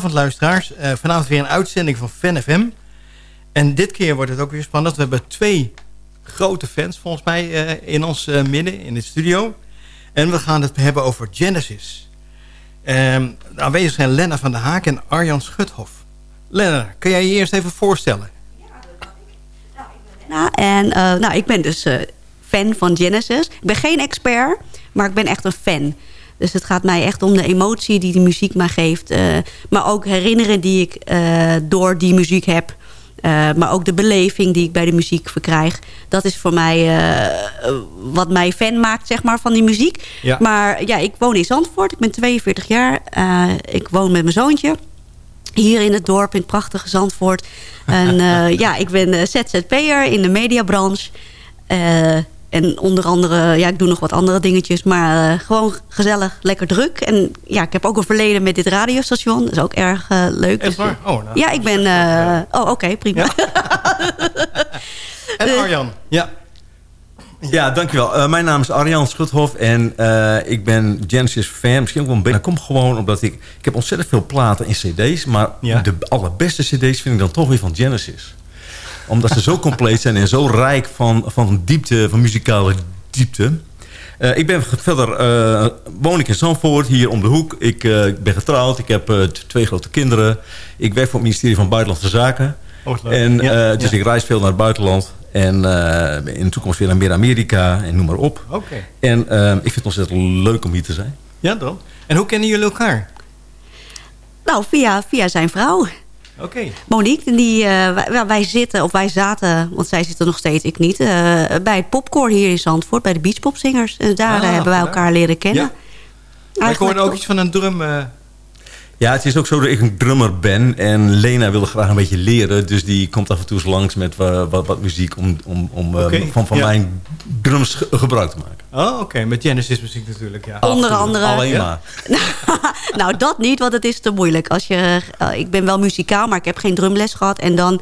Goedenavond luisteraars. Uh, vanavond weer een uitzending van Fan FM. En dit keer wordt het ook weer spannend. We hebben twee grote fans volgens mij uh, in ons uh, midden, in de studio. En we gaan het hebben over Genesis. Um, aanwezig zijn Lenna van der Haak en Arjan Schuthof. Lenna, kun jij je eerst even voorstellen? Ja, dat kan ik. Nou, ik ben Lenna en nou, ik ben dus fan van Genesis. Ik ben geen expert, maar ik ben echt een fan. Dus het gaat mij echt om de emotie die de muziek mij geeft. Uh, maar ook herinneren die ik uh, door die muziek heb. Uh, maar ook de beleving die ik bij de muziek verkrijg. Dat is voor mij wat mij fan maakt zeg maar, van die muziek. Ja. Maar ja, ik woon in Zandvoort. Ik ben 42 jaar. ik woon met mijn zoontje. Hier in het dorp, in het prachtige Zandvoort. En ja, ik ben ZZP'er in de mediabranche. En onder andere, ja, ik doe nog wat andere dingetjes. Maar uh, gewoon gezellig, lekker druk. En ja, ik heb ook een verleden met dit radiostation. Dat is ook erg uh, leuk. Echt waar? Oh, nou, ja, ik ben... Uh, oh, oké, okay, prima. Ja. en Arjan? Ja. Ja, dankjewel. mijn naam is Arjan Schuthof en ik ben Genesis fan. Misschien ook wel een beetje. Dat komt gewoon omdat ik... Ik heb ontzettend veel platen in cd's. Maar ja. de allerbeste cd's vind ik dan toch weer van Genesis omdat ze zo compleet zijn en zo rijk van, van diepte, van muzikale diepte. Uh, ik ben verder, uh, woon ik in Zandvoort, hier om de hoek. Ik, uh, ik ben getrouwd, ik heb twee grote kinderen. Ik werk voor het ministerie van Buitenlandse Zaken. Oh, en, ja, dus ik reis veel naar het buitenland. En in de toekomst weer naar meer Amerika en noem maar op. Okay. En ik vind het ontzettend leuk om hier te zijn. Ja, dan. En hoe kennen jullie elkaar? Nou, via, via zijn vrouw. Okay. Monique, die, uh, wij, zitten, of wij zaten, want zij zitten nog steeds, ik niet... Uh, bij het popcore hier in Zandvoort, bij de Beachpopzingers. En daar ah, hebben wij elkaar leren kennen. Ja. Ik hoorde ook iets van een drum... Ja, het is ook zo dat ik een drummer ben. En Lena wilde graag een beetje leren. Dus die komt af en toe eens langs met wat, wat, muziek... om, om, om okay. van, van mijn drums gebruik te maken. Oh, oké. Met Genesis muziek natuurlijk, ja. Onder andere. Alleen maar. nou, dat niet, want het is te moeilijk. Als je, uh, ik ben wel muzikaal, maar ik heb geen drumles gehad. En dan,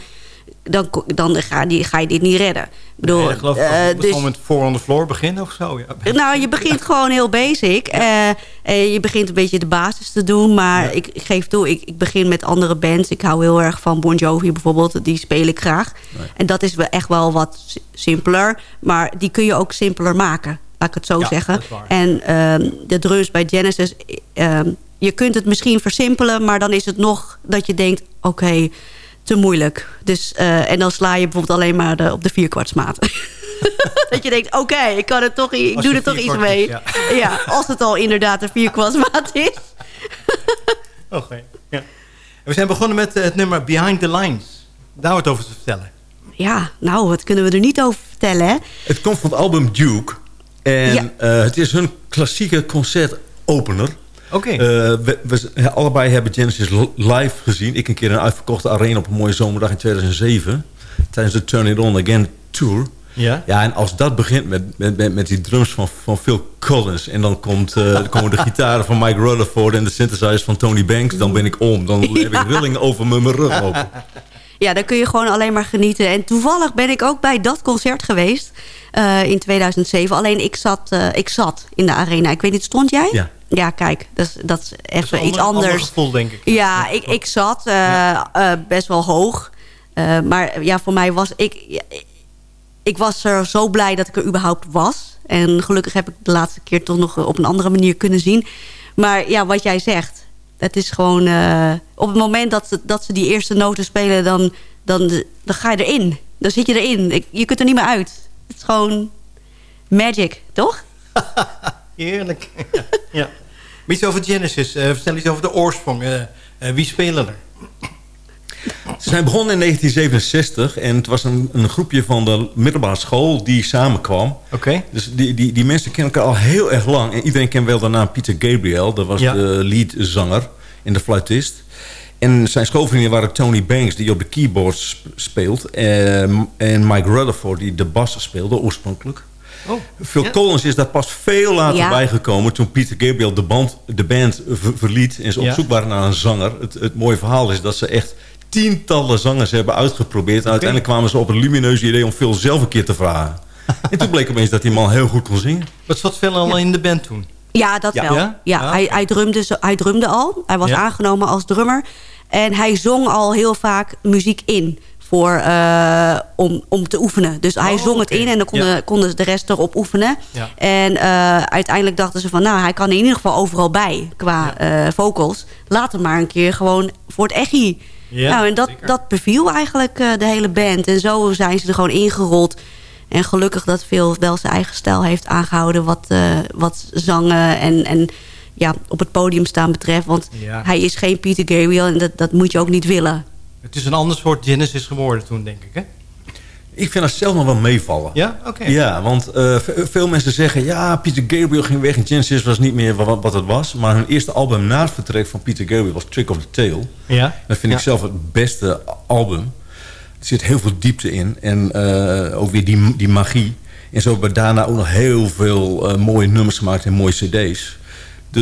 dan, dan ga, die, ga je dit niet redden. Ik bedoel, nee, geloof uh, dus, gewoon met Four on the Floor beginnen of zo? Ja. Nou, je begint gewoon heel basic. Ja. Uh, je begint een beetje de basis te doen. Maar ja. ik, ik, geef toe, ik, ik begin met andere bands. Ik hou heel erg van Bon Jovi bijvoorbeeld. Die speel ik graag. Nee. En dat is echt wel wat simpeler. Maar die kun je ook simpeler maken laat ik het zo zeggen. En um, de drums bij Genesis... Um, je kunt het misschien versimpelen, maar dan is het nog dat je denkt... oké, okay, te moeilijk. Dus, uh, en dan sla je bijvoorbeeld alleen maar de, op de vierkwartsmaat. dat je denkt, oké, okay, ik kan het toch, ik doe er toch iets mee. Is, ja. ja. als het al inderdaad een vierkwartsmaat is. oké, ja. We zijn begonnen met het nummer Behind the Lines. Daar wat over te vertellen. Ja, nou, wat kunnen we er niet over vertellen, hè? Het komt van het album Duke. En ja. uh, het is hun klassieke concertopener. Oké. Okay. Uh, we, we, allebei hebben Genesis live gezien. Ik een keer een uitverkochte arena op een mooie zomerdag in 2007. Tijdens de Turn It On Again Tour. Ja. ja, en als dat begint met, met, met, met die drums van, van Phil Collins... en dan komt, uh, komen de gitaren van Mike Rutherford... en de synthesizers van Tony Banks... dan ben ik om. Dan heb ik rillingen over mijn rug open. Ja, dan kun je gewoon alleen maar genieten. En toevallig ben ik ook bij dat concert geweest uh, in 2007. Alleen ik zat, uh, ik zat in de arena. Ik weet niet, stond jij? Ja. Ja, kijk, dat is, dat is even dat is iets anders. Ander gevoel, denk ik. Ja, ik, ik zat uh, ja. best wel hoog. maar ja, voor mij was ik... Ik was er zo blij dat ik er überhaupt was. En gelukkig heb ik de laatste keer toch nog op een andere manier kunnen zien. Maar ja, wat jij zegt het is gewoon... Op het moment dat ze, dat ze die eerste noten spelen... Dan, dan, dan ga je erin. Dan zit je erin. Je kunt er niet meer uit. Het is gewoon magic, toch? Heerlijk. ja. ja. Iets over Genesis. Uh, vertel iets over de oorsprong. Uh, wie spelen er? Ze zijn begonnen in 1967 en het was een, een groepje van de middelbare school die samenkwam. Oké. Okay. Dus die, die, die mensen kennen elkaar al heel erg lang. En iedereen kent wel de naam Peter Gabriel. Dat was ja. de leadzanger en de fluitist. En zijn schoolvrienden waren Tony Banks, die op de keyboards speelt. En, en Mike Rutherford, die de bas speelde oorspronkelijk. Oh, Phil ja. Collins is daar pas veel later ja. bijgekomen... toen Peter Gabriel de, band, de band verliet en ze op zoek waren naar een zanger. Het, het mooie verhaal is dat ze echt tientallen zangers hebben uitgeprobeerd. En uiteindelijk kwamen ze op een lumineuze idee om Phil zelf een keer te vragen. en toen bleek opeens dat die man heel goed kon zingen. Wat zat Phil al in de band toen? Ja, dat wel. Ja? Ah, hij, hij, drumde, hij drumde al. Hij was aangenomen als drummer. En hij zong al heel vaak muziek in voor, uh, om, om te oefenen. Dus hij oh, zong het in en dan konden, konden de rest erop oefenen. Ja. En uh, uiteindelijk dachten ze van... nou, hij kan in ieder geval overal bij qua ja. uh, vocals. Laat hem maar een keer gewoon voor het echi. nou, en dat, dat beviel eigenlijk de hele band. En zo zijn ze er gewoon ingerold. En gelukkig dat Phil wel zijn eigen stijl heeft aangehouden... wat, wat zangen en... en ja, op het podium staan betreft. Want hij is geen Peter Gabriel en dat, dat moet je ook niet willen. Het is een ander soort Genesis geworden toen, denk ik, hè? Ik vind dat zelf nog wel meevallen. Ja? Oké. Ja, want uh, veel mensen zeggen... ja, Peter Gabriel ging weg en Genesis was niet meer wat, wat het was. Maar hun eerste album na het vertrek van Peter Gabriel was Trick of the Tail. Ja. Dat vind ik zelf het beste album. Er zit heel veel diepte in. En uh, ook weer die, die magie. En zo hebben we daarna ook nog heel veel uh, mooie nummers gemaakt en mooie cd's.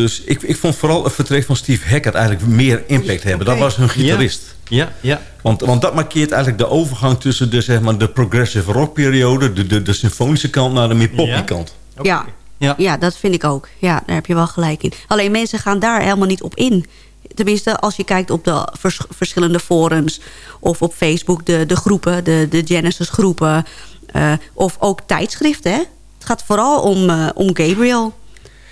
Dus ik, ik vond vooral het vertrek van Steve Hackett eigenlijk meer impact hebben. Dat was hun gitarist. Ja, ja. Want, want dat markeert eigenlijk de overgang tussen de, zeg maar, de progressive rock periode... de, de, de symfonische kant naar de meer poppy kant. Ja. Ja. ja, dat vind ik ook. Ja, daar heb je wel gelijk in. Alleen mensen gaan daar helemaal niet op in. Tenminste, als je kijkt op de verschillende forums... of op Facebook, de, de groepen, de, de Genesis groepen... Uh, of ook tijdschriften. Hè? Het gaat vooral om, uh, om Gabriel...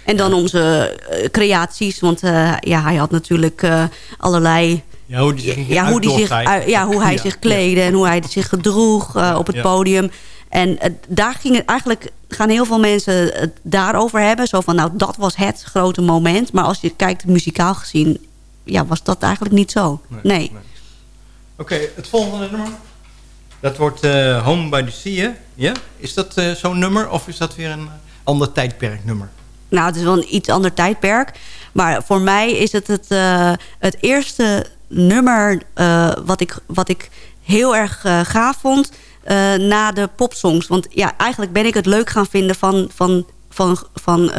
En dan onze uh, creaties, want uh, ja, hij had natuurlijk uh, allerlei... Ja, hoe, die zich ja, hoe, die zich, ja, hoe hij ja, zich kleedde en hoe hij zich gedroeg op het podium. En daar ging het eigenlijk, gaan heel veel mensen het daarover hebben. Zo van, nou, dat was het grote moment. Maar als je kijkt muzikaal gezien, ja, was dat eigenlijk niet zo. Nee. nee. nee. Oké, okay, het volgende nummer. Dat wordt Home by the Sea, ja? Is dat zo'n nummer of is dat weer een ander tijdperknummer? Nou, het is wel een iets ander tijdperk. Maar voor mij is het het, uh, het eerste nummer uh, wat, ik, wat ik heel erg uh, gaaf vond na de popsongs. Want ja, eigenlijk ben ik het leuk gaan vinden van, van, van, van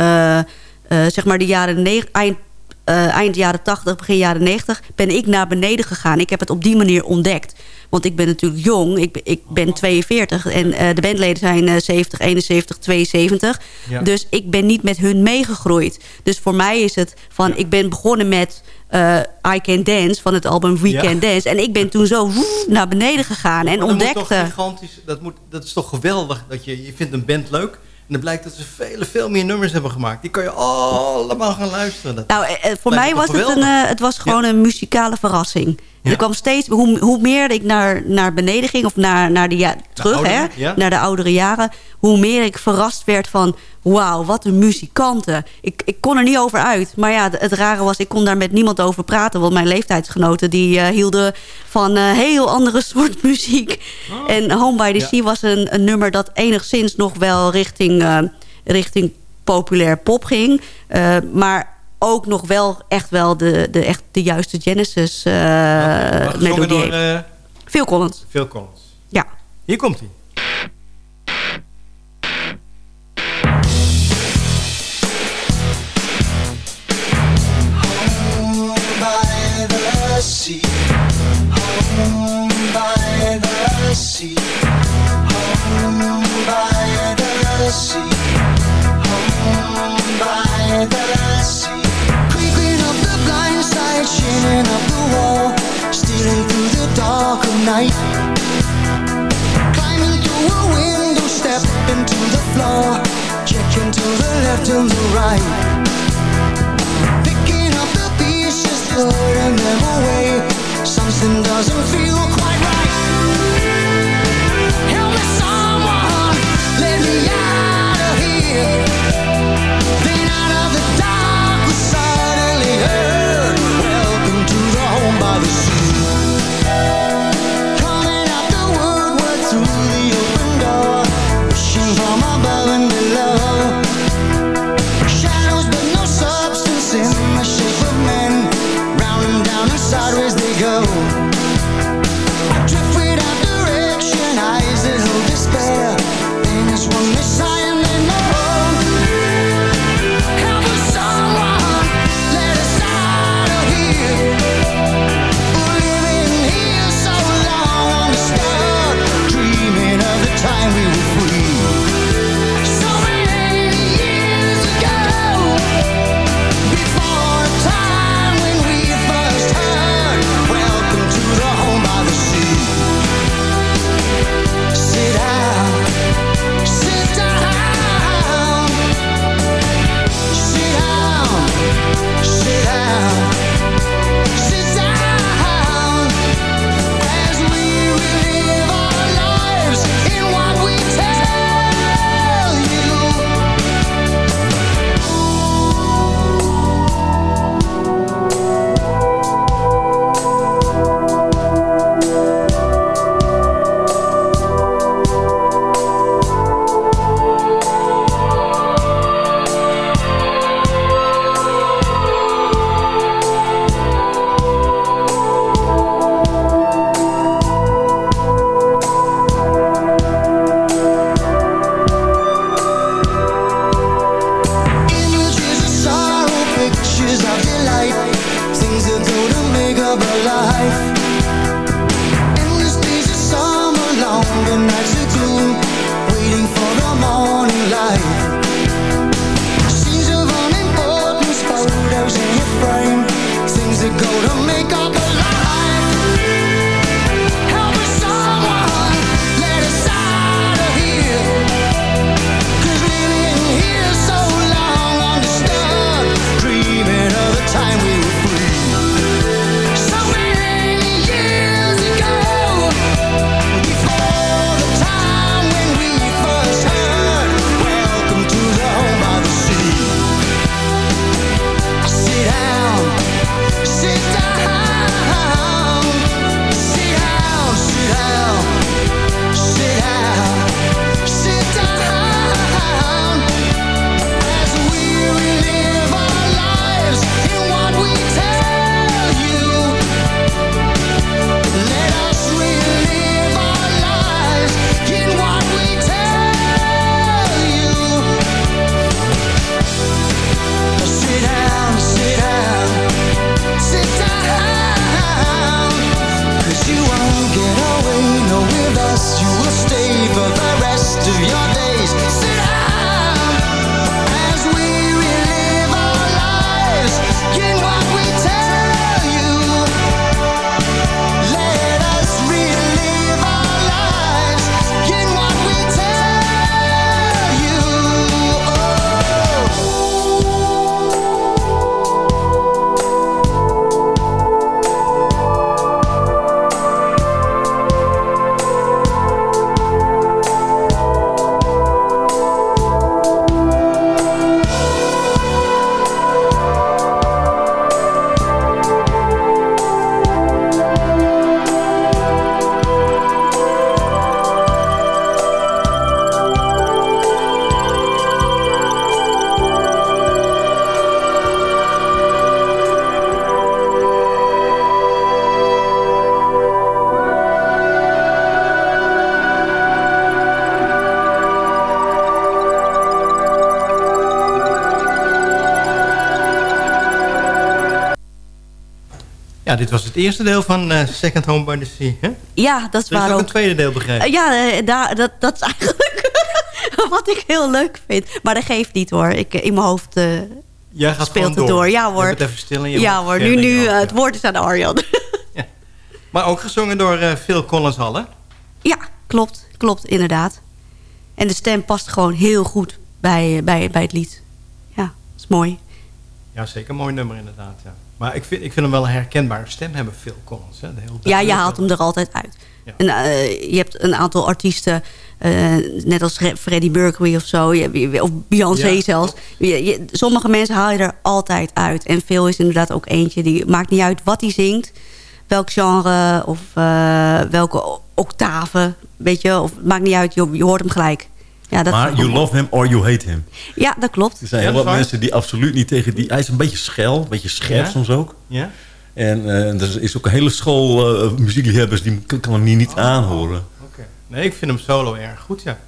zeg maar de jaren eind, eind jaren 80, begin jaren 90... ben ik naar beneden gegaan. Ik heb het op die manier ontdekt. Want ik ben natuurlijk jong. Ik, ik ben 42 en uh, de bandleden zijn uh, 70, 71, 72. Ja. Dus ik ben niet met hun meegegroeid. Dus voor mij is het van... Ja. Ik ben begonnen met uh, I Can Dance van het album We ja. Can Dance. En ik ben toen zo woef, naar beneden gegaan en ontdekte... gigantisch, dat, moet, dat is toch geweldig dat je... Je vindt een band leuk... En dan blijkt dat ze vele, veel meer nummers hebben gemaakt. Die kan je allemaal gaan luisteren. Dat nou, eh, voor mij was het, een, uh, het was gewoon ja. een muzikale verrassing. Ja. Er kwam steeds, hoe, hoe meer ik naar, naar beneden ging, of naar, naar de ja, terug, de oudere, hè, naar de oudere jaren, hoe meer ik verrast werd van, wauw, wat een muzikanten. Ik, ik kon er niet over uit. Maar ja, het, rare was, ik kon daar met niemand over praten, want mijn leeftijdsgenoten die uh, hielden van uh, heel andere soort muziek. Oh. En Home by the. Sea was een, een nummer dat enigszins nog wel richting, uh, richting populair pop ging. maar ook nog wel echt wel de, de, echt de juiste Genesis uh, okay. melodie door, uh, Phil Collins. Phil Collins. Ja. Hier komt hij. sea, home by the sea, home by the sea, night. Climbing through a window Step into the floor Checking to the left and the right. Picking up the pieces Throwing them away. Something doesn't feel quite dit was het eerste deel van uh, Second Home by the Sea, hè? Ja, dat is waar ook... een tweede deel begrepen. Uh, ja, uh, daar, dat, dat is eigenlijk wat ik heel leuk vind. Maar dat geeft niet, hoor. Ik, in mijn hoofd Jij gaat speelt het door. door. Ja, hoor. het even stil je Ja, hoor. Nu, nu het woord is aan Arjan. ja. Maar ook gezongen door Phil Collins al, hè? Ja, klopt. Klopt, inderdaad. En de stem past gewoon heel goed bij, bij, bij het lied. Ja, dat is mooi. Ja, zeker een mooi nummer inderdaad, ja. Maar ik vind, ik vind hem wel een herkenbare stem hebben, Phil Collins. Hè? De hele ja, je haalt hem er altijd uit. Ja. En, uh, je hebt een aantal artiesten, uh, net als Freddie Mercury of zo, of Beyoncé ja, zelfs. Je, je, sommige mensen haal je er altijd uit. En Phil is inderdaad ook eentje, die maakt niet uit wat hij zingt. Welk genre of uh, welke octave, weet je. Of maakt niet uit, je, je hoort hem gelijk. Ja, dat maar you love him or you hate him. Ja, dat klopt. Er zijn heel wat mensen die absoluut niet tegen die... Hij is een beetje schel, een beetje scherp soms ook. Ja. En uh, er is ook een hele school uh, muziekliefhebbers die kan hem niet oh, aanhoren. Oké. Nee, ik vind hem solo erg goed, ja.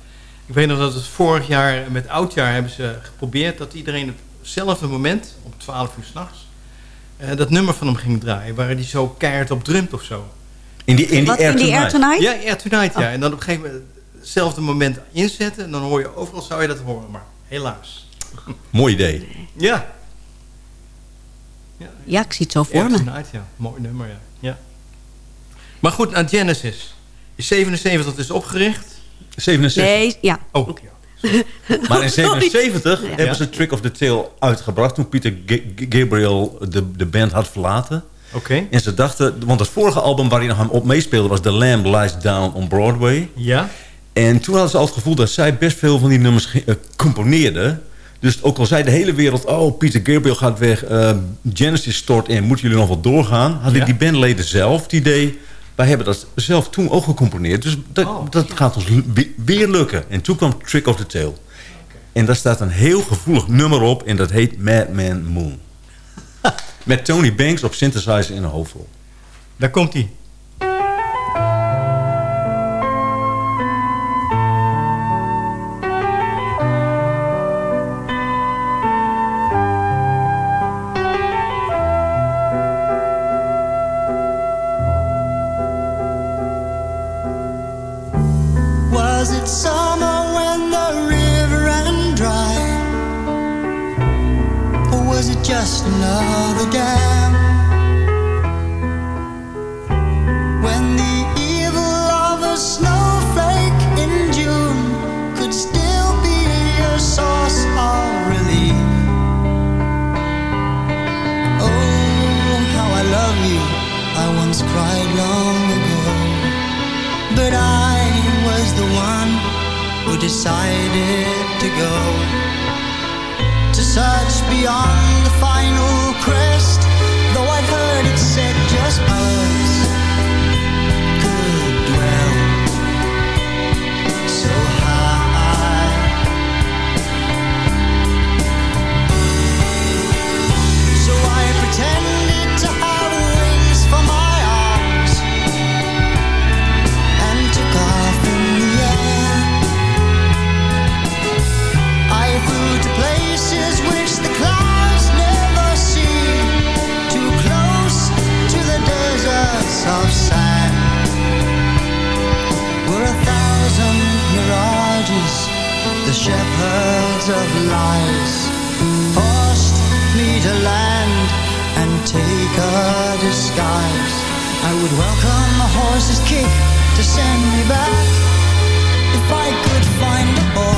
Ik weet nog dat het vorig jaar met Oudjaar hebben ze geprobeerd... dat iedereen op hetzelfde moment, om 12 uur s'nachts... Uh, dat nummer van hem ging draaien... waar hij zo keihard op drumt of zo. In die, in die, Air, in die Air, Tonight? Ja, Air Tonight, ja. Oh. En dan op een gegeven moment hetzelfde moment inzetten... en dan hoor je overal zou je dat horen, maar helaas. Mooi idee. Ja. Ja, ja ik zie het zo voor me. Tonight, ja. Mooi nummer, ja. ja. Maar goed, naar Genesis. In 77 is opgericht. 77? Nee, ja. Oh, ja. Maar in 77 hebben ze Trick of the Tail uitgebracht... toen Peter Gabriel de, de band had verlaten. Oké. En ze dachten... Want het vorige album waar hij nog op meespeelde... was The Lamb Lies Down on Broadway. Ja. En toen hadden ze al het gevoel dat zij best veel van die nummers uh, componeerde. Dus ook al zei de hele wereld... oh, Peter Gabriel gaat weg, uh, Genesis stort in... moeten jullie nog wat doorgaan? Hadden die bandleden zelf het idee... wij hebben dat zelf toen ook gecomponeerd. Dus dat, oh, dat gaat ons weer lukken. En toen kwam Trick of the Tail. En daar staat een heel gevoelig nummer op... en dat heet Madman Moon. Met Tony Banks op synthesizer in de hoofdrol. Daar komt hij. lies. Forced me to land and take a disguise. I would welcome a horse's kick to send me back. If I could find a boy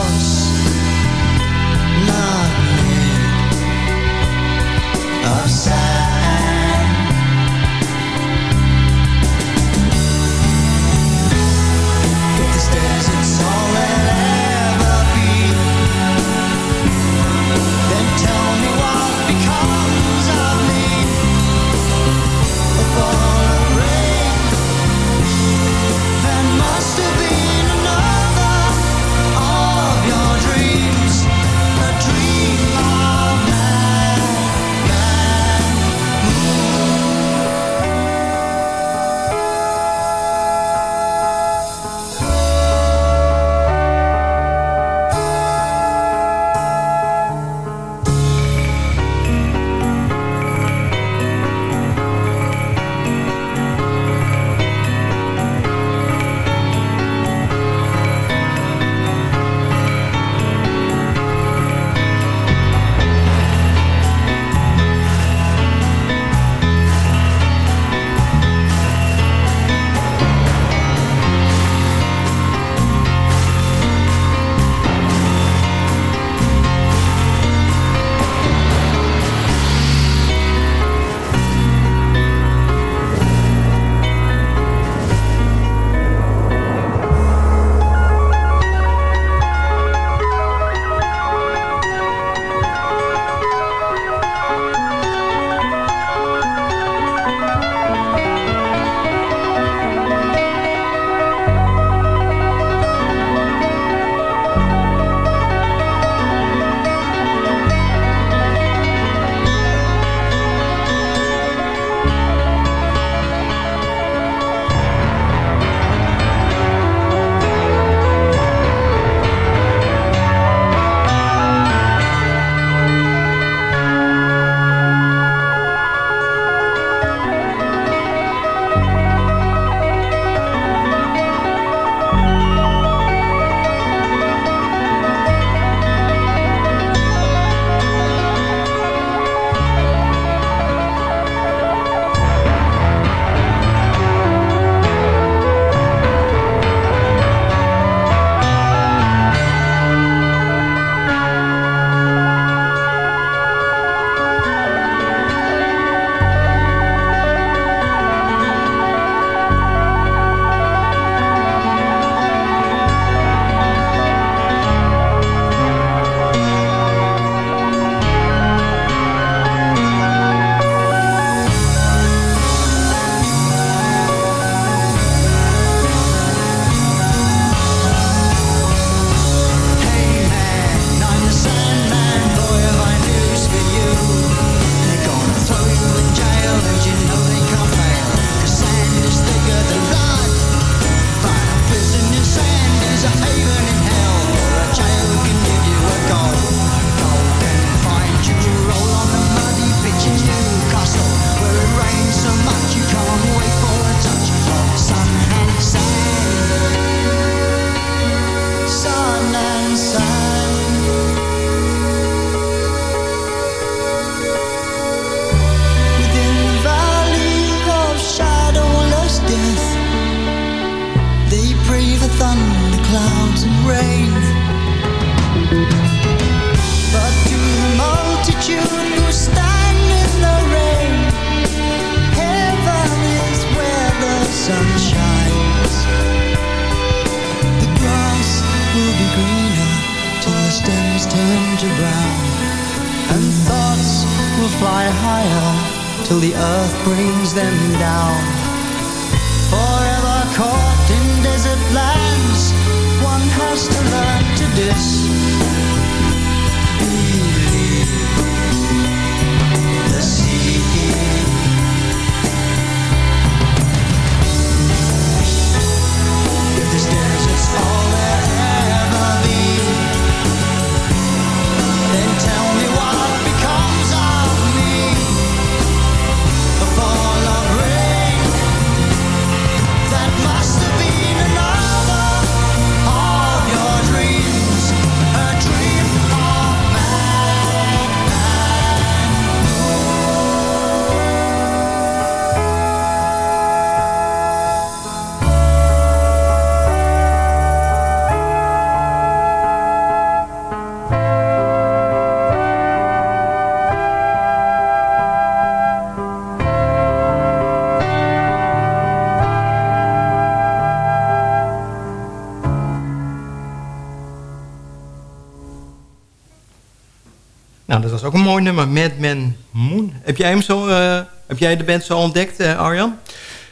dat was ook een mooi nummer. Madman Moon. Heb jij, hem zo, eh, heb jij de band zo ontdekt, eh, Arjan?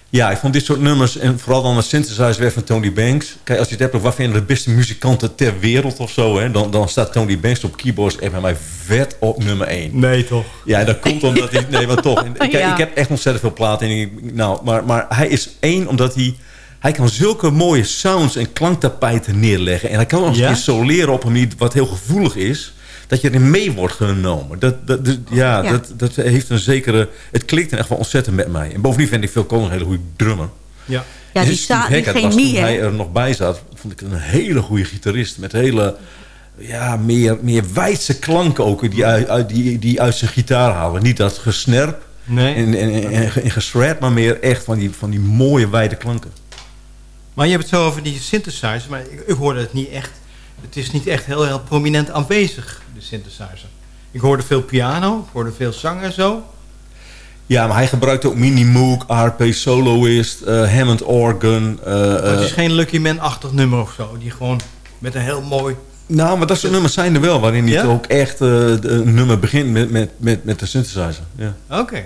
Ja, ik vond dit soort nummers en vooral dan het synthesizer weer van Tony Banks. Kijk, als je het hebt over wat vinden de beste muzikanten ter wereld of zo... Hè, dan, dan staat Tony Banks op keyboards echt bij mij vet op nummer 1. Nee, toch? Ja, dat komt omdat hij... Nee, maar toch. Kijk, Ja. ik heb echt ontzettend veel platen. En ik, nou, maar, maar hij is één omdat hij... Hij kan zulke mooie sounds en klanktapijten neerleggen. En hij kan ons Ja? ja? soleren op een manier wat heel gevoelig is. Dat je erin mee wordt genomen. Dat, dat, dat- ja, Ja. Dat, dat heeft een zekere... Het klikt echt wel ontzettend met mij. En bovendien vind ik Phil Collins een hele goede drummer. Ja. Ja, die, Steve sta, die was toen hij er nog bij zat, vond ik een hele goede gitarist. Met hele, ja, meer, meer wijdse klanken ook, die uit, die, die uit zijn gitaar halen. Niet dat gesnerp Nee. en, en, en, en, maar meer echt van die, van die mooie wijde klanken. Maar je hebt het zo over die synthesizer, maar ik, ik hoorde het niet echt. Het is niet echt heel, heel prominent aanwezig, de synthesizer. Ik hoorde veel piano, ik hoorde veel zang en zo. Ja, maar hij gebruikte ook Mini Moog, RP Soloist, eh, Hammond Organ. eh, Maar het is eh, geen Lucky Man-achtig nummer of zo. Die gewoon met een heel mooi... nou, maar dat soort nummers zijn er wel, waarin hij Ja? het ook echt eh, een nummer begint met, met, met, met de synthesizer. Ja. Oké.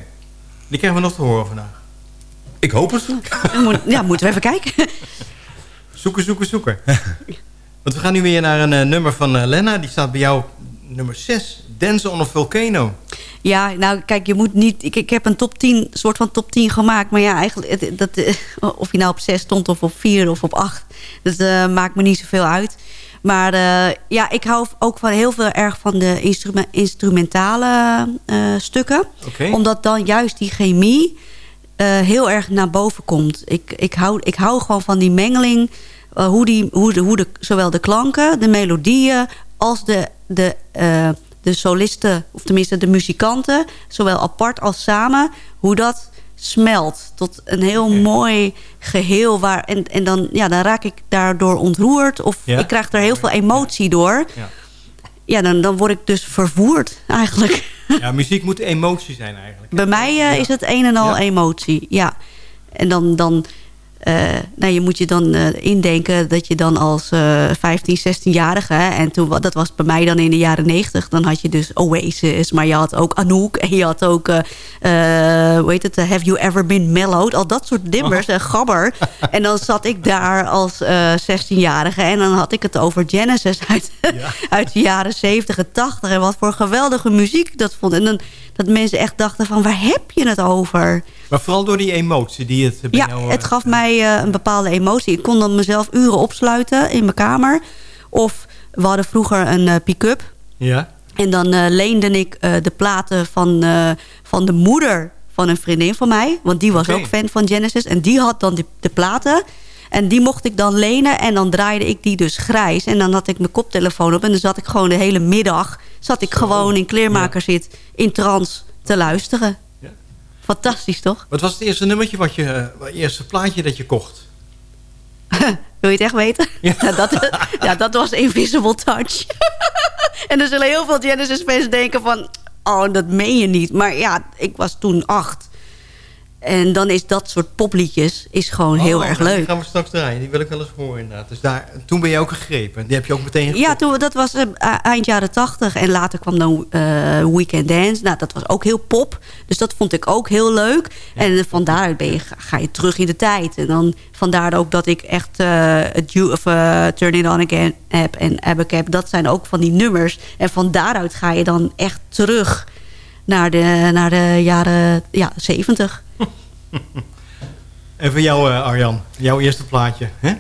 Die krijgen we nog te horen vandaag. Ik hoop het. Moet- Ja, moeten we even kijken. Zoeken, zoeken, zoeken. Want we gaan nu weer naar een nummer van eh, Lena. Die staat bij jou nummer 6. Dance on a Volcano. Ja, nou kijk, je moet niet... Ik, ik heb een top 10, soort van top 10 gemaakt. Maar ja, eigenlijk, dat, eh, of je nou op 6 stond of op 4 of op 8. Dat eh, maakt me niet zoveel uit. Maar eh, ja, ik hou ook van heel veel erg van de instrume- instrumentale stukken. Omdat dan juist die chemie heel erg naar boven komt. Ik, ik, hou, ik hou gewoon van die mengeling. hoe, die, hoe, de, hoe de, zowel de klanken, de melodieën... als de, de, eh, de solisten, of tenminste de muzikanten... zowel apart als samen, hoe dat smelt tot een heel mooi geheel. Waar, en en dan, ja, dan raak ik daardoor ontroerd. Of Ja. ik krijg er heel veel emotie door. Ja. Ja, dan, dan word ik dus vervoerd eigenlijk. Ja, muziek moet emotie zijn eigenlijk. Bij mij eh, is het een en al emotie, ja. En dan, dan nou, je moet je dan eh, indenken dat je dan als eh 15, 16-jarige... en toen, dat was bij mij dan in de jaren 90... dan had je dus Oasis, maar je had ook Anouk... en je had ook, eh, eh, hoe heet het, eh, Have You Ever Been Mellowed? Al dat soort dimmers en gabber. en dan zat ik daar als eh 16-jarige... en dan had ik het over Genesis uit, uit de jaren 70 en 80... en wat voor geweldige muziek ik dat vond. En dan, dat mensen echt dachten van, waar heb je het over? Maar vooral door die emotie die het bij Ja, jou... eh, het gaf mij eh, een bepaalde emotie. Ik kon dan mezelf uren opsluiten in mijn kamer. Of we hadden vroeger een eh, pick-up. Ja? En dan leende ik de platen van, van de moeder van een vriendin van mij. Want die was ook fan van Genesis. En die had dan de, de platen. En die mocht ik dan lenen. En dan draaide ik die dus grijs. En dan had ik mijn koptelefoon op. En dan zat ik gewoon de hele middag... zat ik gewoon in kleermakerzit in trance te luisteren. Fantastisch, toch? Wat was het eerste nummertje, wat je, eh, het eerste plaatje dat je kocht? Wil je het echt weten? Ja. Ja, dat, ja, dat was Invisible Touch. en er zullen heel veel Genesis fans denken van... oh, dat meen je niet. Maar ja, ik was toen acht. En dan is dat soort popliedjes is gewoon heel Oh, erg nou, leuk. Die gaan we straks draaien. Die wil ik wel eens horen inderdaad. Dus daar, toen ben je ook gegrepen. Die heb je ook meteen Ja, toen, dat was eh, eind jaren tachtig. En later kwam dan eh, Weekend Dance. Nou, dat was ook heel pop. Dus dat vond ik ook heel leuk. En van daaruit ben je, ga je terug in de tijd. En dan vandaar ook dat ik echt eh, het of Turn It On Again heb en Abacab. Dat zijn ook van die nummers. En van daaruit ga je dan echt terug naar de, naar de jaren ja, 70. En voor jou, eh, Arjan, jouw eerste plaatje. Hè?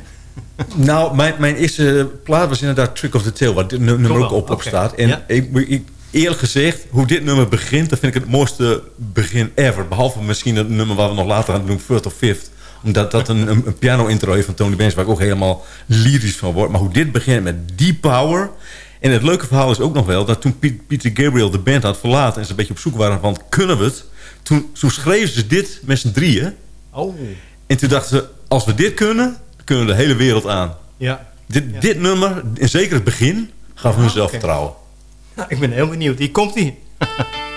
Nou, mijn, mijn eerste plaat was inderdaad Trick of the Tail... waar dit nu- nummer ook op, staat. En Ja. ik, ik, eerlijk gezegd, hoe dit nummer begint... dat vind ik het mooiste begin ever. Behalve misschien het nummer waar we nog later gaan doen... First of Fifth. Omdat dat een, een, piano-intro heeft van Tony Benz... waar ik ook helemaal lyrisch van word. Maar hoe dit begint met die power... En het leuke verhaal is ook nog wel... dat toen Piet- Peter Gabriel de band had verlaten... en ze een beetje op zoek waren van... kunnen we het? Toen, toen schreven ze dit met z'n drieën... Oh, En toen dachten ze, als we dit kunnen, dan kunnen we de hele wereld aan. ja. Dit, Ja. dit nummer, en zeker het begin, gaf hun Ah, oké. zelfvertrouwen. Nou, ik ben heel benieuwd. Hier komt hij.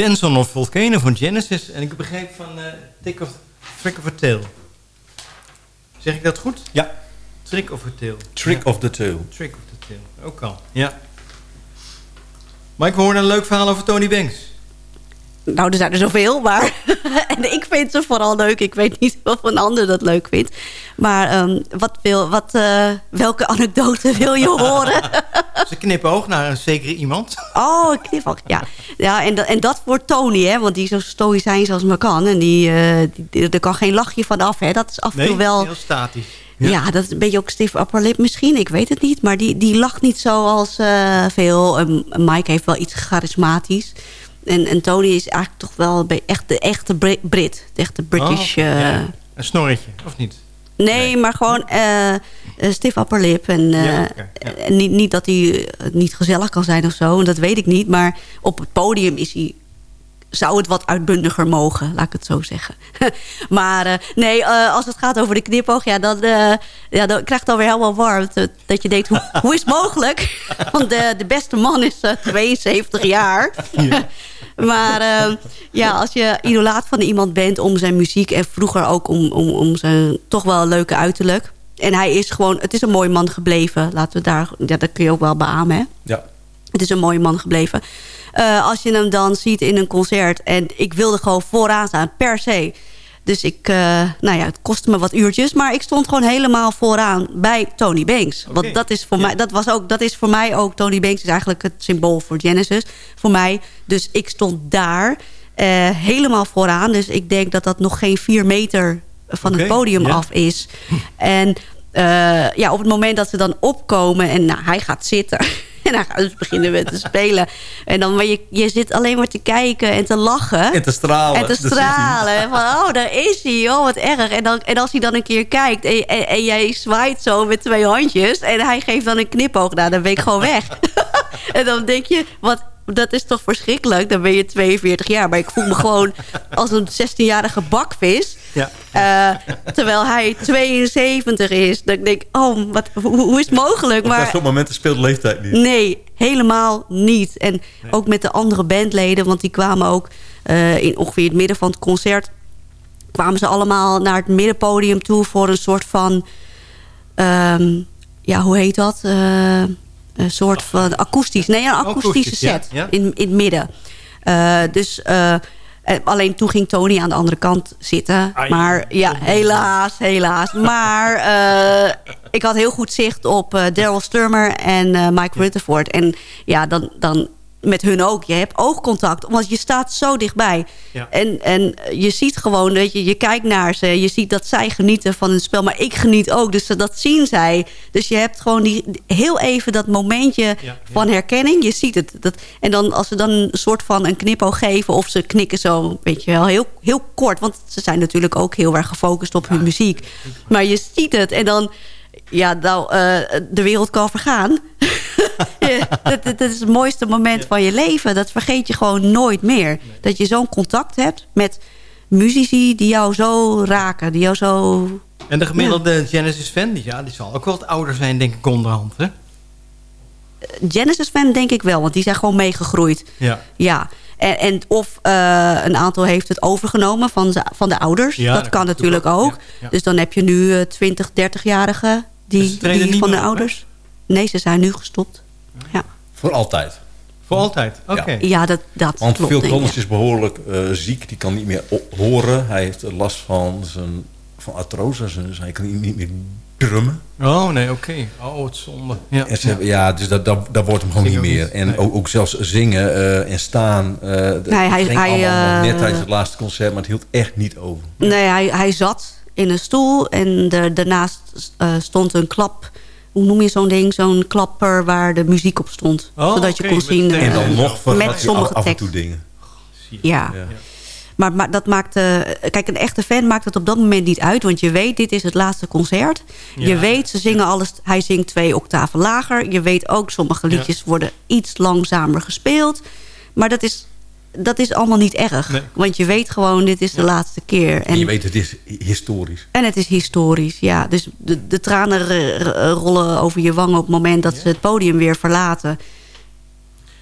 Dance on a Volcano van Genesis. En ik begreep van uh, Tick of, Trick of a Tail. Zeg ik dat goed? Ja. Trick of a Tail. Trick of the Tail. Trick of the Tail, ook al. Ja. Maar ik hoorde een leuk verhaal over Tony Banks. Nou, er zijn er zoveel, maar... en ik vind ze vooral leuk. Ik weet niet of een ander dat leuk vindt. Maar um, wat wil, wat, uh, welke anekdote wil je horen? ze knipoog naar een zekere iemand. oh, knipoog, ja. ja en, dat, en dat voor Tony, hè. Want die is zo stoïcijns als maar kan. En die, uh, die, er kan geen lachje van af, hè. Dat is af en toe wel... heel statisch. Ja. dat is een beetje ook stiff upper lip misschien. Ik weet het niet. Maar die, die lacht niet zoals uh, veel. Um, Mike heeft wel iets charismatisch. En, en Tony is eigenlijk toch wel echt de echte Brit. De echte British... Oh, ja. Een snorretje, of niet? Nee, nee. maar gewoon uh, stiff upper lip. En, uh, ja, okay, ja. en niet, niet dat hij niet gezellig kan zijn of zo. Dat weet ik niet. Maar op het podium is hij zou het wat uitbundiger mogen, laat ik het zo zeggen. maar uh, nee, uh, als het gaat over de knipoog, ja, dan, uh, ja, dan krijgt het alweer helemaal warm. Dat je denkt, hoe, hoe is het mogelijk? Want de, de beste man is 72 jaar. maar ja, als je idolaat van iemand bent om zijn muziek... en vroeger ook om, om, om zijn toch wel leuke uiterlijk... En hij is gewoon, het is een mooi man gebleven. Laten we daar, ja, dat kun je ook wel beamen, hè? Ja. Het is een mooie man gebleven. Uh, als je hem dan ziet in een concert. En ik wilde gewoon vooraan staan, per se. Dus ik, uh, nou ja, het kostte me wat uurtjes. Maar ik stond gewoon helemaal vooraan bij Tony Banks. Okay. Want dat is, voor ja. mij, dat, was ook, dat is voor mij ook... Tony Banks is eigenlijk het symbool voor Genesis. Voor mij. Dus ik stond daar uh, helemaal vooraan. Dus ik denk dat dat nog geen vier meter van okay. het podium ja. af is. En uh, ja, op het moment dat ze dan opkomen... en nou, hij gaat zitten... En dan gaan ze beginnen we te spelen. En dan, maar je, je zit alleen maar te kijken en te lachen. En te stralen. En te stralen. Van, oh, daar is hij. Oh, wat erg. En, dan, en als hij dan een keer kijkt en, en, en jij zwaait zo met twee handjes... en hij geeft dan een knipoog, nou, dan ben ik gewoon weg. en dan denk je, wat dat is toch verschrikkelijk. Dan ben je 42 jaar. Maar ik voel me gewoon als een 16-jarige bakvis. Ja. Uh, terwijl hij 72 is. Dan denk ik, oh, wat, hoe, hoe is het mogelijk? Maar, op dat momenten speelt leeftijd niet. Nee, helemaal niet. En nee. ook met de andere bandleden. Want die kwamen ook uh, in ongeveer het midden van het concert... kwamen ze allemaal naar het middenpodium toe... voor een soort van... Um, ja, hoe heet dat? Uh, een soort van akoestisch. Nee, een akoestische set ja, ja? In, in het midden. Uh, dus uh, alleen toen ging Tony aan de andere kant zitten. Ai, maar ja, helaas, helaas. Maar uh, ik had heel goed zicht op Daryl Sturmer en Mike Rutherford. En ja, dan, dan met hun ook. Je hebt oogcontact, want je staat zo dichtbij. Ja. En, en je ziet gewoon, dat je, je kijkt naar ze. Je ziet dat zij genieten van het spel, maar ik geniet ook. Dus dat zien zij. Dus je hebt gewoon die, heel even dat momentje ja, ja. van herkenning. Je ziet het. Dat, en dan als ze dan een soort van een knippo geven... of ze knikken zo, weet je wel, heel, heel kort. Want ze zijn natuurlijk ook heel erg gefocust op hun muziek. Maar je ziet het en dan ja, nou, uh, de wereld kan vergaan. ja, dat, dat, is het mooiste moment van je leven. Dat vergeet je gewoon nooit meer. Dat je zo'n contact hebt met muzici die jou zo raken. Die jou zo... En de gemiddelde ja. Genesis-fan, die, ja, die zal ook wat ouder zijn, denk ik, onderhand, hè? Genesis-fan denk ik wel, want die zijn gewoon meegegroeid. Ja. ja. En, en of uh, een aantal heeft het overgenomen van de, van de ouders. Ja, dat, dat kan natuurlijk ook. ook. Ja. Dus dan heb je nu uh, 20, 30-jarigen die, die van de ouders. Nee, ze zijn nu gestopt. Ja. Voor altijd? Voor altijd, oké. Okay. Ja, dat, dat Want klopt, Phil Collins is behoorlijk uh, ziek. Die kan niet meer horen. Hij heeft last van, zijn, van artrose. Dus hij kan niet meer drummen. Oh, nee, oké. Okay. Oh, het zonde. Ja, en ze, ja. ja dus dat, dat, dat wordt hem gewoon niet meer. En nee. ook, ook, zelfs zingen uh, en staan. Uh, nee, hij, hij, uh, net tijdens het laatste concert, maar het hield echt niet over. Nee, hij, hij zat in een stoel en daarnaast stond een klap hoe noem je zo'n ding? Zo'n klapper waar de muziek op stond. Oh, zodat je kon zien... En dan nog met sommige af en toe dingen. Ja. ja. Maar, maar dat maakt... Uh, kijk, een echte fan maakt het op dat moment niet uit. Want je weet, dit is het laatste concert. Ja. Je weet, ze zingen alles... Hij zingt twee octaven lager. Je weet ook, sommige liedjes ja. worden iets langzamer gespeeld. Maar dat is dat is allemaal niet erg. Nee. Want je weet gewoon, dit is de ja. laatste keer. En, en, je weet, het is historisch. En het is historisch, ja. Dus de, de tranen rollen over je wangen op het moment dat ja. ze het podium weer verlaten.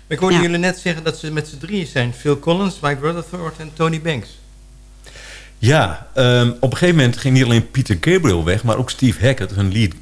Ik hoorde jullie net zeggen dat ze met z'n drieën zijn. Phil Collins, Mike Rutherford en Tony Banks. Ja, um, op een gegeven moment ging niet alleen Peter Gabriel weg... maar ook Steve Hackett, hun lead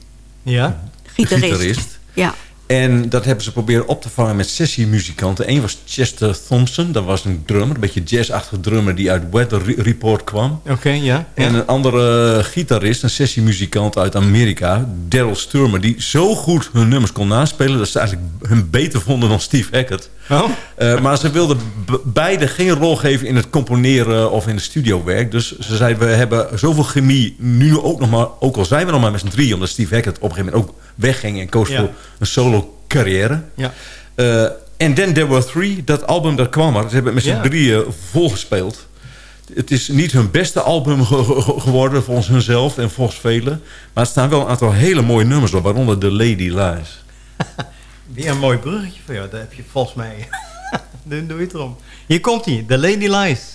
ja? gitarist. gitarist. Ja. En dat hebben ze proberen op te vangen met sessiemuzikanten. Eén was Chester Thompson, dat was een drummer, een beetje jazzachtige drummer die uit Weather Report kwam. Oké, ja, En een andere gitarist, een sessiemuzikant uit Amerika, Daryl Sturmer, die zo goed hun nummers kon naspelen dat ze eigenlijk hun beter vonden dan Steve Hackett. Oh. Uh, maar ze wilden beide geen rol geven in het componeren of in het studiowerk. Dus ze zeiden, we hebben zoveel chemie nu ook nog maar, ook al zijn we nog maar met z'n drie, omdat Steve Hackett op een gegeven moment ook wegging en koos voor een solo carrière. Ja. Uh, en Then There Were Three, dat album dat kwam er. Ze hebben met z'n ja. drieën volgespeeld. Het is niet hun beste album geworden volgens hunzelf en volgens velen. Maar er staan wel een aantal hele mooie nummers op, waaronder The Lady Lies. Weer een mooi bruggetje voor jou, daar heb je volgens mij. Dan doe je het erom. Hier komt hij, The Lady Lies.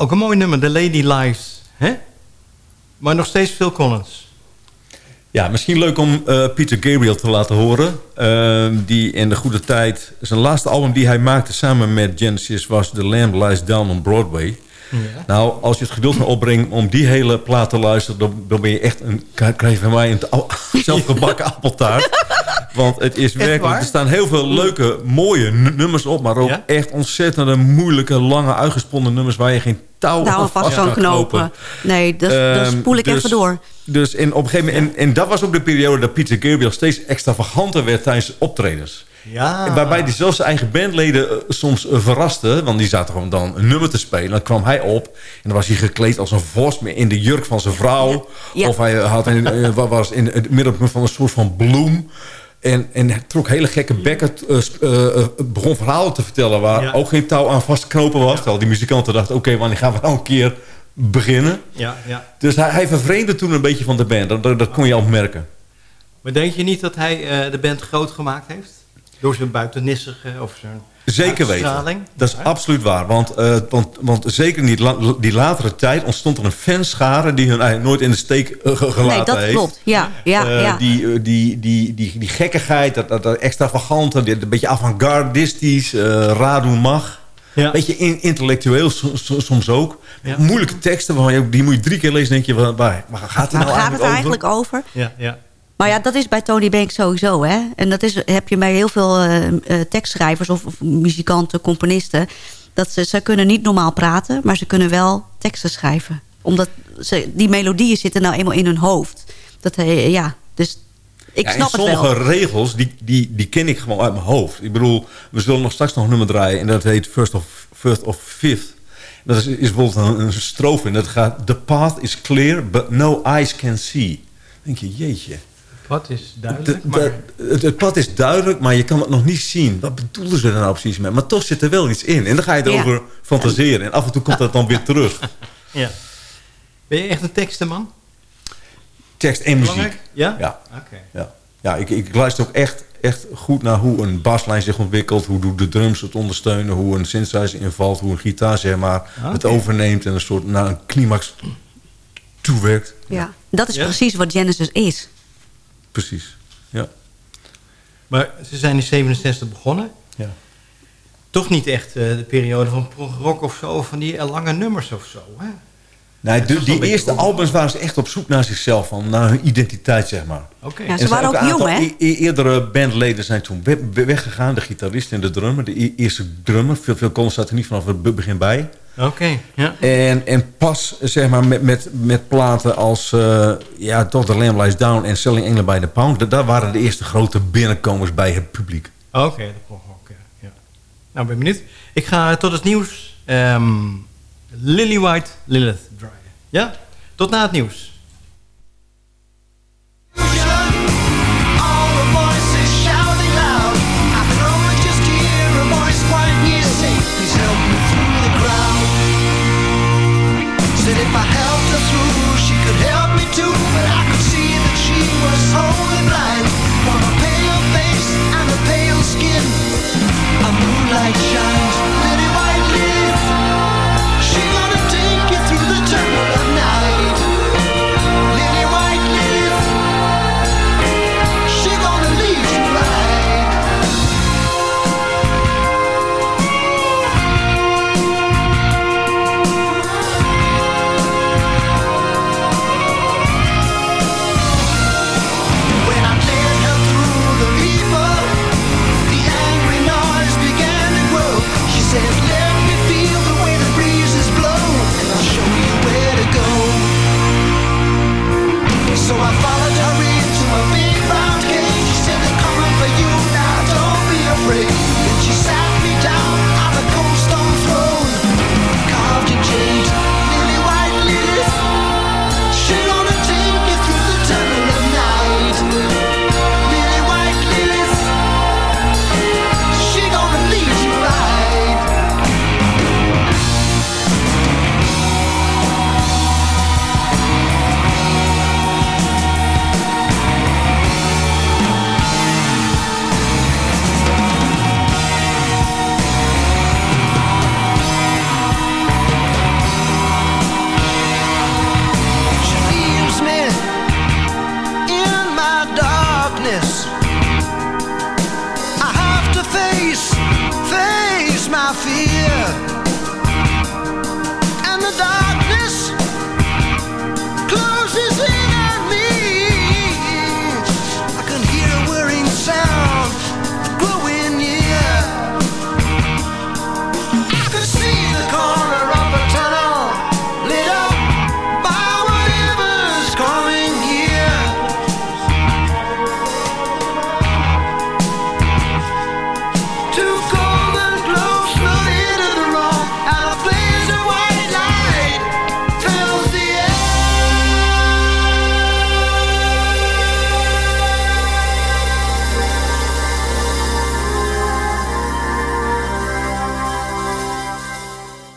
Ook een mooi nummer, The Lady Lies. Hè? Maar nog steeds Phil Collins. Ja, misschien leuk om eh, Peter Gabriel te laten horen. Ehm, die in de goede tijd... Zijn laatste album die hij maakte samen met Genesis... was The Lamb Lies Down on Broadway. Nou, als je het geduld kan opbrengt om die hele plaat te luisteren... dan, dan ben je echt een... krijg je van mij een zelfgebakken appeltaart. Want het is werkelijk... Er staan heel veel leuke, mooie nummers op... maar ook Ja? echt ontzettende, moeilijke, lange, uitgesponnen nummers... waar je geen touw Nou, vast kan knopen. Nee, dat, dat Ehm, spoel ik dus- even door. Dus in, op een gegeven moment, en, en dat was ook de periode dat Peter Gabriel steeds extravaganter werd tijdens optredens. Ja. Waarbij hij zelfs zijn eigen bandleden eh, soms eh, verraste. Want die zaten gewoon dan een nummer te spelen. Dan kwam hij op. En dan was hij gekleed als een vos. maar In de jurk van zijn vrouw. Ja. Of hij had een, eh, wa- was in het middelpunt van een soort van bloem. En, en hij trok hele gekke bekken. eh, eh, eh, begon verhalen te vertellen. Waar Ja. ook geen touw aan vast te knopen was. Terwijl die muzikanten dachten. Oké, wanneer gaan we nou een keer beginnen? Ja, ja. Dus hij, hij vervreemde toen een beetje van de band. Dat, dat, dat kon je al merken. Maar denk je niet dat hij de band groot gemaakt heeft? Door zijn buitennissige of zijn Zeker weten. Dat is Ja. absoluut waar. Want, eh, want, want zeker in die, la- die latere tijd ontstond er een fanschare... die hun eigenlijk nooit in de steek eh, ge- gelaten Nee, dat heeft. klopt. Ja, ja, Eh, ja. die, eh, die, die, die, die gekkigheid, dat, dat, dat extravagante, een beetje avant-gardistisch, eh Radu Mag. Ja. Beetje in, intellectueel so- so- soms ook. Ja. Moeilijke teksten, waarvan je ook, die moet je drie keer lezen denk je... waar, waar, gaat het nou gaat het eigenlijk eigenlijk over? Ja, ja. Maar ja, dat is bij Tony Banks sowieso. Hè? En dat is, heb je bij heel veel eh, eh, tekstschrijvers of, of muzikanten, componisten. Dat ze, ze kunnen niet normaal praten, maar ze kunnen wel teksten schrijven. Omdat ze, die melodieën zitten nou eenmaal in hun hoofd. Dat, eh, ja, dus ik Ja, en snap het sommige wel. regels, die, die, die ken ik gewoon uit mijn hoofd. Ik bedoel, we zullen nog straks nog een nummer draaien... en dat heet First of, first of Fifth. Dat is, is bijvoorbeeld een, een strofe en dat gaat... The path is clear, but no eyes can see. Dan denk je, jeetje. Wat is De- duidelijk, de- maar... het, het pad is duidelijk, maar je kan het nog niet zien. Wat bedoelen ze er nou precies mee? Maar toch zit er wel iets in. En dan ga je Ja. erover fantaseren. En af en toe komt dat dan weer terug. Ja. Ben je echt een tekstenman? Tekst en muziek. Belangrijk? Ja? Ja. Oké. Ja, ja ik, ik luister ook echt, echt goed naar hoe een baslijn zich ontwikkelt. Hoe de drums het ondersteunen. Hoe een synthesizer invalt. Hoe een gitaar zeg maar, het Oké. overneemt. En een soort naar een climax toewerkt. Ja, dat is Ja? precies wat Genesis is. Precies. Ja. Maar ze zijn in 67 begonnen. ja. Toch niet echt eh, de periode van prog rock of zo. Of van die eh, lange nummers of zo. Hè? Nee, de, die eerste albums waren ze echt op zoek naar zichzelf. Van, naar hun identiteit, zeg maar. Oké. Ja, ze waren ook jong, hè? e- e- eerdere bandleden zijn toen we- we- weggegaan. De gitarist en de drummer. De e- eerste drummer. Veel, veel staat er niet vanaf het be- begin bij. Oké, ja. En, en pas zeg maar, met, met, met platen als eh, ja, toch The Lamb Lies Down en Selling England by the Pound. da- Daar waren de eerste grote binnenkomers bij het publiek. Oké, dat rock, ja. Nou, ben benieuwd. Ik ga tot het nieuws. ehm Lily White Lilith draaien. Ja? Tot na het nieuws.